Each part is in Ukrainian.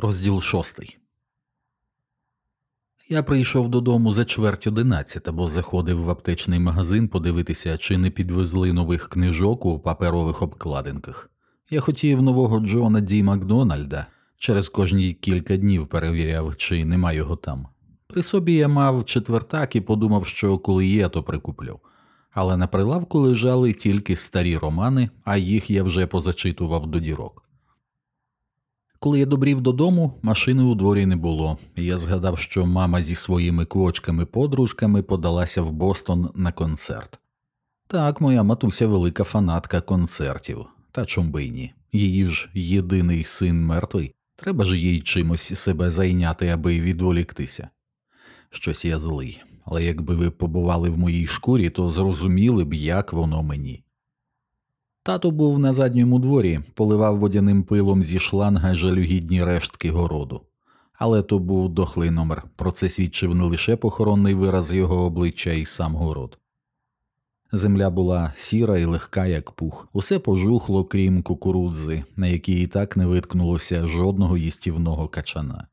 Розділ шостий. Я прийшов додому за чверть одинадцята, бо заходив в аптечний магазин подивитися, чи не підвезли нових книжок у паперових обкладинках. Я хотів нового Джона Ді Макдональда, через кожні кілька днів перевіряв, чи нема його там. При собі я мав четвертак і подумав, що коли є, то прикуплю. Але на прилавку лежали тільки старі романи, а їх я вже позачитував до дірок. Коли я добрів додому, машини у дворі не було, я згадав, що мама зі своїми квочками-подружками подалася в Бостон на концерт. Так, моя матуся велика фанатка концертів, та чом й ні. Її ж єдиний син мертвий, треба ж їй чимось себе зайняти, аби відволіктися. Щось я злий, але якби ви побували в моїй шкурі, то зрозуміли б, як воно мені. Тато був на задньому дворі, поливав водяним пилом зі шланга жалюгідні рештки городу. Але то був дохлий номер, про це свідчив не лише похоронний вираз його обличчя і сам город. Земля була сіра і легка, як пух, усе пожухло, крім кукурудзи, на якій і так не виткнулося жодного їстівного качана.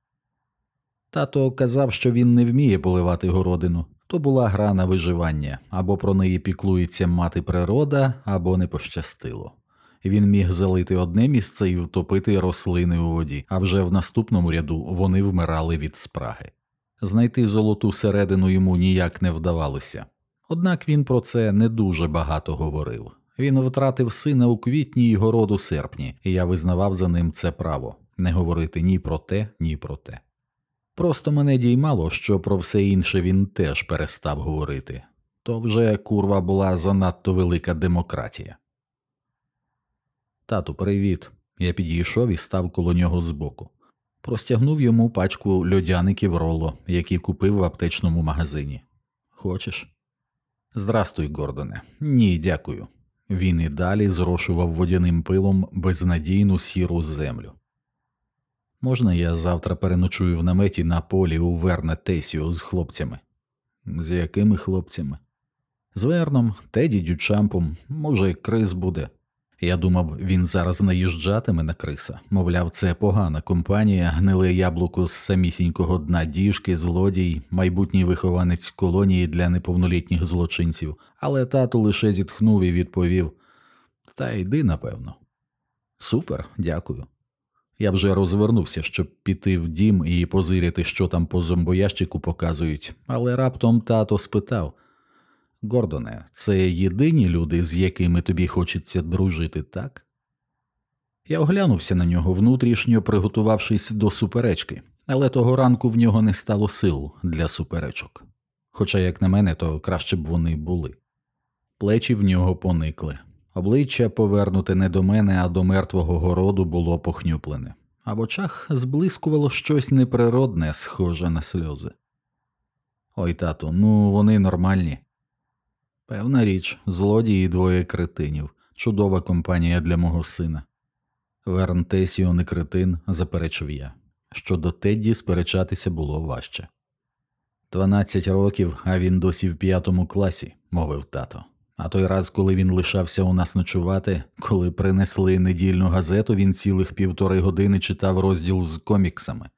Тато казав, що він не вміє поливати городину, то була гра на виживання, або про неї піклується мати природа, або не пощастило. Він міг залити одне місце і втопити рослини у воді, а вже в наступному ряду вони вмирали від спраги. Знайти золоту середину йому ніяк не вдавалося. Однак він про це не дуже багато говорив. Він втратив сина у квітні й город у серпні, і я визнавав за ним це право не говорити ні про те, ні про те. Просто мене діймало, що про все інше він теж перестав говорити то вже курва була занадто велика демократія. Тату, привіт. Я підійшов і став коло нього збоку. Простягнув йому пачку льодяників роло, які купив в аптечному магазині. Хочеш? Здрастуй, Гордоне. Ні, дякую. Він і далі зрошував водяним пилом безнадійну сіру землю. Можна я завтра переночую в наметі на полі у Верне Тесіо з хлопцями? З якими хлопцями? З Верном, Теді Дючампом, може, Крис буде. Я думав, він зараз наїжджатиме на криса. Мовляв, це погана компанія, гниле яблуко з самісінького дна діжки, злодій, майбутній вихованець колонії для неповнолітніх злочинців, але тату лише зітхнув і відповів Та йди, напевно. Супер, дякую. Я вже розвернувся, щоб піти в дім і позиряти, що там по зомбоящику показують, але раптом тато спитав Гордоне, це єдині люди, з якими тобі хочеться дружити, так? Я оглянувся на нього внутрішньо, приготувавшись до суперечки, але того ранку в нього не стало сил для суперечок. Хоча, як на мене, то краще б вони були. Плечі в нього поникли. Обличчя повернуте не до мене, а до мертвого городу було похнюплене, а в очах зблискувало щось неприродне, схоже на сльози. Ой, тату, ну вони нормальні. Певна річ, злодії двоє кретинів, чудова компанія для мого сина. Верн Тесіо не кретин, заперечив я. Щодо Тедді сперечатися було важче. Дванадцять років, а він досі в п'ятому класі, мовив тато. А той раз, коли він лишався у нас ночувати, коли принесли недільну газету, він цілих півтори години читав розділ з коміксами.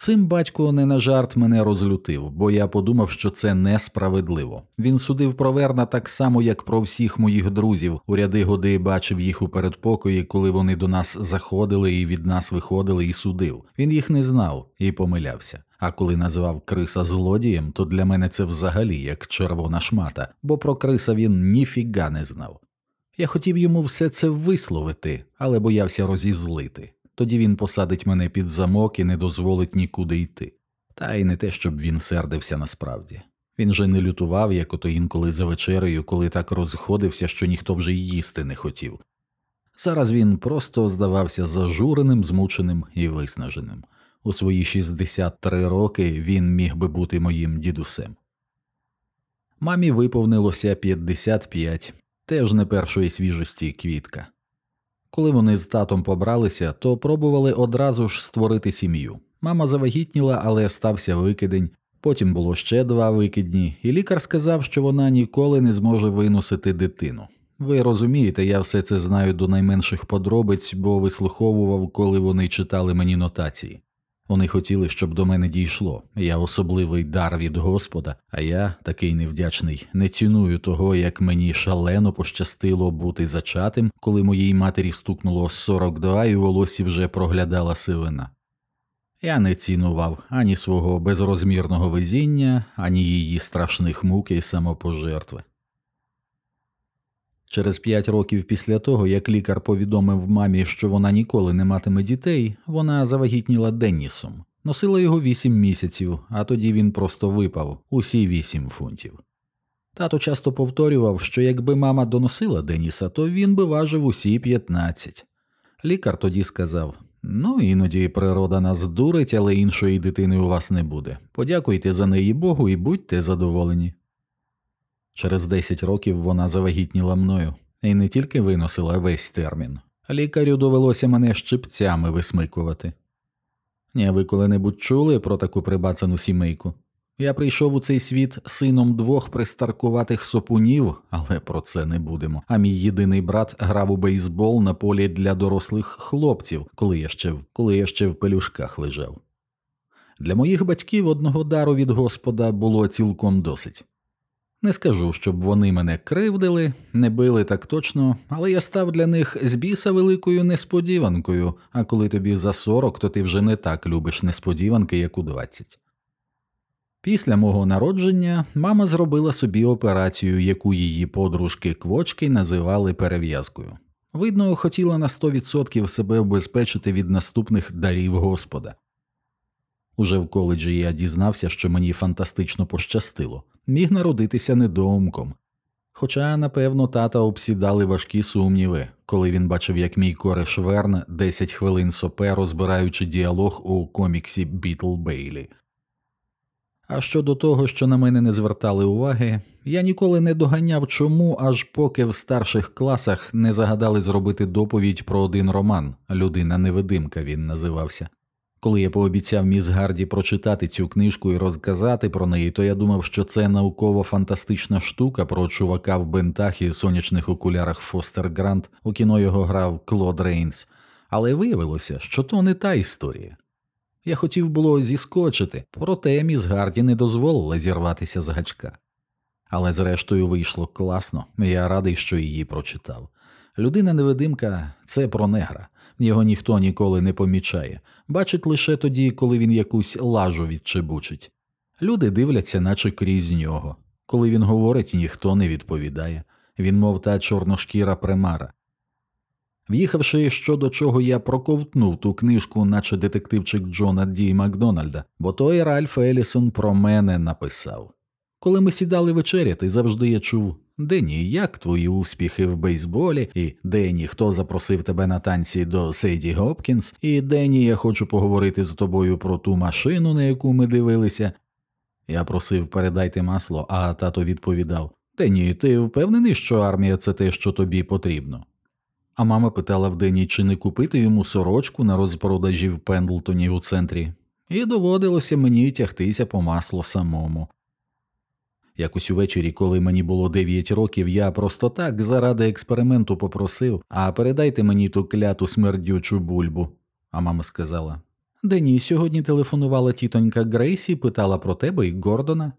Цим батько не на жарт мене розлютив, бо я подумав, що це несправедливо. Він судив про Верна так само, як про всіх моїх друзів. У ряди годи бачив їх у передпокої, коли вони до нас заходили і від нас виходили, і судив. Він їх не знав і помилявся. А коли називав Криса злодієм, то для мене це взагалі як червона шмата, бо про Криса він ніфіга не знав. Я хотів йому все це висловити, але боявся розізлити. Тоді він посадить мене під замок і не дозволить нікуди йти. Та й не те, щоб він сердився насправді. Він же не лютував, як ото інколи за вечерею, коли так розходився, що ніхто вже й їсти не хотів. Зараз він просто здавався зажуреним, змученим і виснаженим. У свої 63 роки він міг би бути моїм дідусем. Мамі виповнилося 55, теж не першої свіжості квітка. Коли вони з татом побралися, то пробували одразу ж створити сім'ю. Мама завагітніла, але стався викидень. Потім було ще два викидні, і лікар сказав, що вона ніколи не зможе виносити дитину. Ви розумієте, я все це знаю до найменших подробиць, бо вислуховував, коли вони читали мені нотації. Вони хотіли, щоб до мене дійшло. Я особливий дар від Господа, а я, такий невдячний, не ціную того, як мені шалено пощастило бути зачатим, коли моїй матері стукнуло 42 і волосі вже проглядала сивина. Я не цінував ані свого безрозмірного везіння, ані її страшних мук і самопожертви. Через п'ять років після того, як лікар повідомив мамі, що вона ніколи не матиме дітей, вона завагітніла Деннісом, носила його вісім місяців, а тоді він просто випав усі вісім фунтів. Тато часто повторював, що якби мама доносила Деніса, то він би важив усі п'ятнадцять. Лікар тоді сказав Ну, іноді природа нас дурить, але іншої дитини у вас не буде. Подякуйте за неї Богу і будьте задоволені. Через 10 років вона завагітніла мною і не тільки виносила весь термін, лікарю довелося мене щипцями висмикувати. Ні, ви коли-небудь чули про таку прибацану сімейку? Я прийшов у цей світ сином двох пристаркуватих сопунів, але про це не будемо. А мій єдиний брат грав у бейсбол на полі для дорослих хлопців, коли я ще коли я ще в пелюшках лежав. Для моїх батьків одного дару від Господа було цілком досить. Не скажу, щоб вони мене кривдили, не били так точно, але я став для них з біса великою несподіванкою, а коли тобі за сорок, то ти вже не так любиш несподіванки, як у двадцять. Після мого народження мама зробила собі операцію, яку її подружки квочки називали перев'язкою. Видно, хотіла на 100% себе обезпечити від наступних дарів Господа. Уже в коледжі я дізнався, що мені фантастично пощастило, міг народитися недоумком. Хоча, напевно, тата обсідали важкі сумніви, коли він бачив, як мій кореш Верн 10 хвилин сопе, розбираючи діалог у коміксі Бітл Бейлі. А щодо того, що на мене не звертали уваги, я ніколи не доганяв чому, аж поки в старших класах не загадали зробити доповідь про один роман Людина невидимка він називався. Коли я пообіцяв міс Гарді прочитати цю книжку і розказати про неї, то я думав, що це науково-фантастична штука про чувака в бинтах і сонячних окулярах Фостер Грант, у кіно його грав Клод Рейнс, але виявилося, що то не та історія. Я хотів було зіскочити, проте міс Гарді не дозволила зірватися з гачка. Але зрештою вийшло класно, я радий, що її прочитав. Людина невидимка це про негра, його ніхто ніколи не помічає, бачить лише тоді, коли він якусь лажу відчебучить. Люди дивляться, наче крізь нього. Коли він говорить, ніхто не відповідає. Він, мов та чорношкіра примара. В'їхавши щодо чого я проковтнув ту книжку, наче детективчик Джона Ді Макдональда, бо той Ральф Елісон про мене написав. Коли ми сідали вечеряти, завжди я чув Дені, як твої успіхи в бейсболі, і Дені, хто запросив тебе на танці до Сейді Гопкінс, і Дені, я хочу поговорити з тобою про ту машину, на яку ми дивилися. Я просив передайте масло, а тато відповідав Дені, ти впевнений, що армія це те, що тобі потрібно? А мама питала в Дені, чи не купити йому сорочку на розпродажі в Пендлтоні у центрі, і доводилося мені тягтися по масло самому. Якось увечері, коли мені було 9 років, я просто так заради експерименту попросив, а передайте мені ту кляту смердючу бульбу. А мама сказала Дені, сьогодні телефонувала тітонька Грейсі, питала про тебе і Гордона.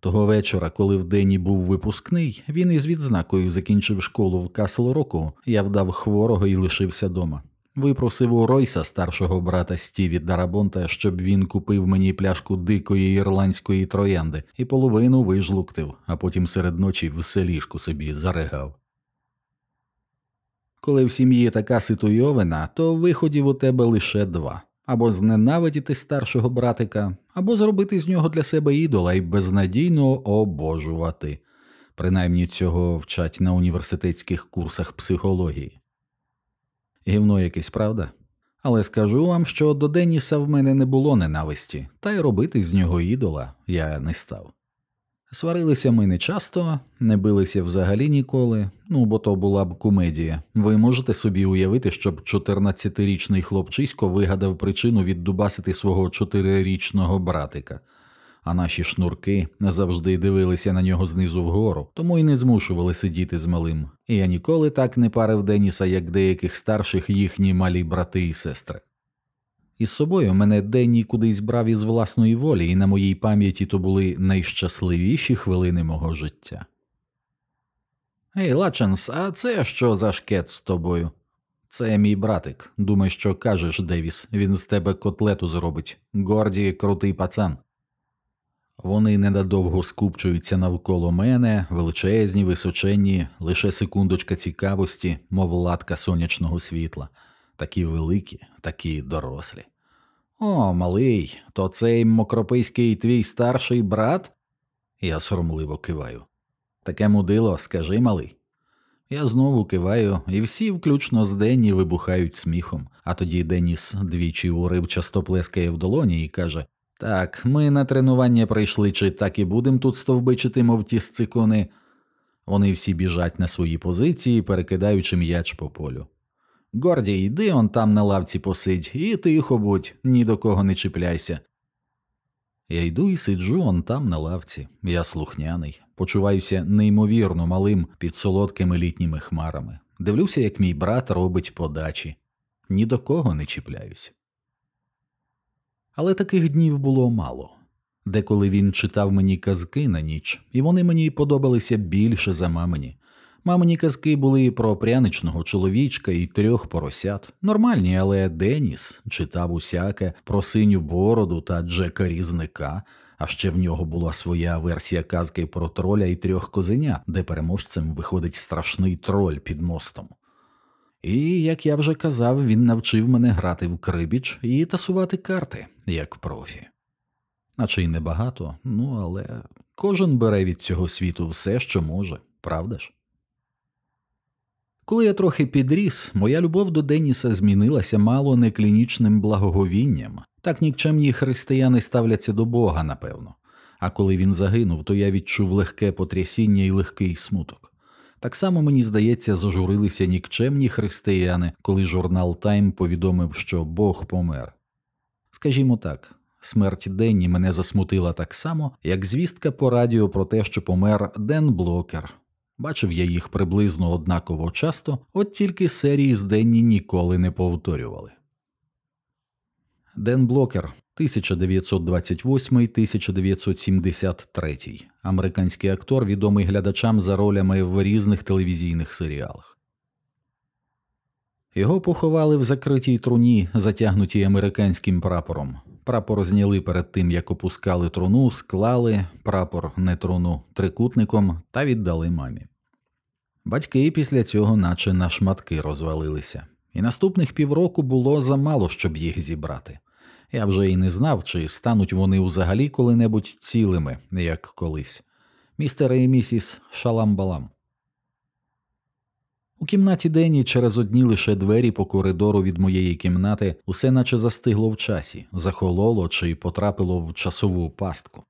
Того вечора, коли в Дені був випускний, він із відзнакою закінчив школу в Касл Року, я вдав хворого і лишився дома. Випросив у Ройса старшого брата Стіві Дарабонта, щоб він купив мені пляшку дикої ірландської троянди і половину вижлуктив, а потім серед ночі в селішку собі зарегав. Коли в сім'ї така ситуйовина, то виходів у тебе лише два або зненавидіти старшого братика, або зробити з нього для себе ідола і безнадійно обожувати. Принаймні цього вчать на університетських курсах психології. Гівно якесь, правда? Але скажу вам, що до Деніса в мене не було ненависті, та й робити з нього ідола я не став. Сварилися ми не часто, не билися взагалі ніколи, ну бо то була б комедія. Ви можете собі уявити, щоб 14-річний хлопчисько вигадав причину віддубасити свого 4-річного братика. А наші шнурки завжди дивилися на нього знизу вгору, тому й не змушували сидіти з малим. І я ніколи так не парив Деніса, як деяких старших їхні малі брати і сестри. Із собою мене Денні кудись брав із власної волі, і на моїй пам'яті то були найщасливіші хвилини мого життя. Ей, Лаченс, а це що за шкет з тобою? Це мій братик. Думай, що кажеш, Девіс, він з тебе котлету зробить. Горді, крутий пацан. Вони ненадовго скупчуються навколо мене, величезні, височенні, лише секундочка цікавості, мов латка сонячного світла, такі великі, такі дорослі. О, малий, то цей мокрописький твій старший брат? Я соромливо киваю. Таке мудило, скажи, малий. Я знову киваю, і всі, включно з Денні, вибухають сміхом, а тоді Деніс двічі уривчасто плескає в долоні і каже Так, ми на тренування прийшли, чи так і будем тут стовбичити, мов ті сцикони. Вони всі біжать на свої позиції, перекидаючи м'яч по полю. Горді, йди он там на лавці посидь, і тихо будь, ні до кого не чіпляйся. Я йду і сиджу он там на лавці. Я слухняний, почуваюся неймовірно малим під солодкими літніми хмарами. Дивлюся, як мій брат робить подачі, ні до кого не чіпляюсь. Але таких днів було мало. Деколи він читав мені казки на ніч, і вони мені подобалися більше за мамині. Мамині казки були і про пряничного чоловічка і трьох поросят. Нормальні, але Деніс читав усяке про синю бороду та Джека Різника, а ще в нього була своя версія казки про троля і трьох козенят, де переможцем виходить страшний троль під мостом. І, як я вже казав, він навчив мене грати в крибіч і тасувати карти, як профі. Наче й небагато, ну але кожен бере від цього світу все, що може, правда ж? Коли я трохи підріс, моя любов до Деніса змінилася мало не клінічним благоговінням. Так нікчемні християни ставляться до Бога, напевно. А коли він загинув, то я відчув легке потрясіння і легкий смуток. Так само мені здається, зажурилися нікчемні християни, коли журнал Тайм повідомив, що Бог помер. Скажімо так, смерть Денні мене засмутила так само, як звістка по радіо про те, що помер Ден Блокер. Бачив я їх приблизно однаково часто, от тільки серії з Денні ніколи не повторювали. Ден Блокер 1928-1973, американський актор, відомий глядачам за ролями в різних телевізійних серіалах. Його поховали в закритій труні, затягнутій американським прапором. Прапор зняли перед тим, як опускали труну, склали прапор не труну трикутником та віддали мамі. Батьки після цього, наче на шматки, розвалилися, і наступних півроку було замало, щоб їх зібрати. Я вже і не знав, чи стануть вони взагалі коли-небудь цілими, як колись. Містер і місіс Шаламбалам. У кімнаті Дені через одні лише двері по коридору від моєї кімнати усе наче застигло в часі, захололо чи потрапило в часову пастку.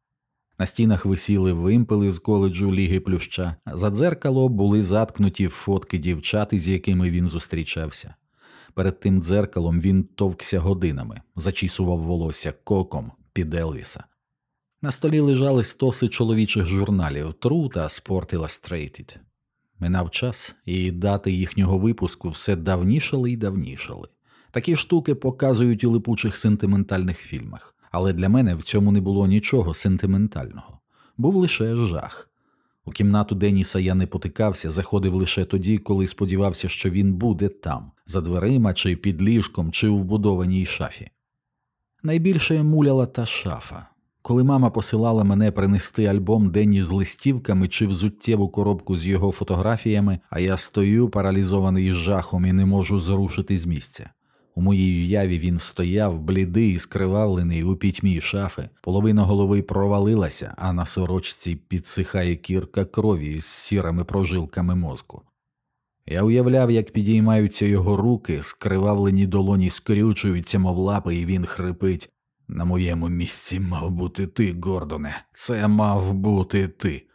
На стінах висіли вимпели з коледжу Ліги Плюща, за дзеркало були заткнуті фотки дівчат, з якими він зустрічався. Перед тим дзеркалом він товкся годинами, зачісував волосся коком під Елвіса. На столі лежали стоси чоловічих журналів True та Sport Illustrated. Минав час, і дати їхнього випуску все давнішали й давнішали. Такі штуки показують у липучих сентиментальних фільмах, але для мене в цьому не було нічого сентиментального, був лише жах. У кімнату Деніса я не потикався, заходив лише тоді, коли сподівався, що він буде там, за дверима, чи під ліжком, чи у вбудованій шафі. Найбільше муляла та шафа. Коли мама посилала мене принести альбом Денні з листівками чи взуттєву коробку з його фотографіями, а я стою паралізований жахом і не можу зрушити з місця. У моїй уяві він стояв, блідий скривавлений у пітьмі шафи, половина голови провалилася, а на сорочці підсихає кірка крові з сірими прожилками мозку. Я уявляв, як підіймаються його руки, скривавлені долоні скрючуються, мов лапи, і він хрипить. На моєму місці мав бути ти, Гордоне, це мав бути ти.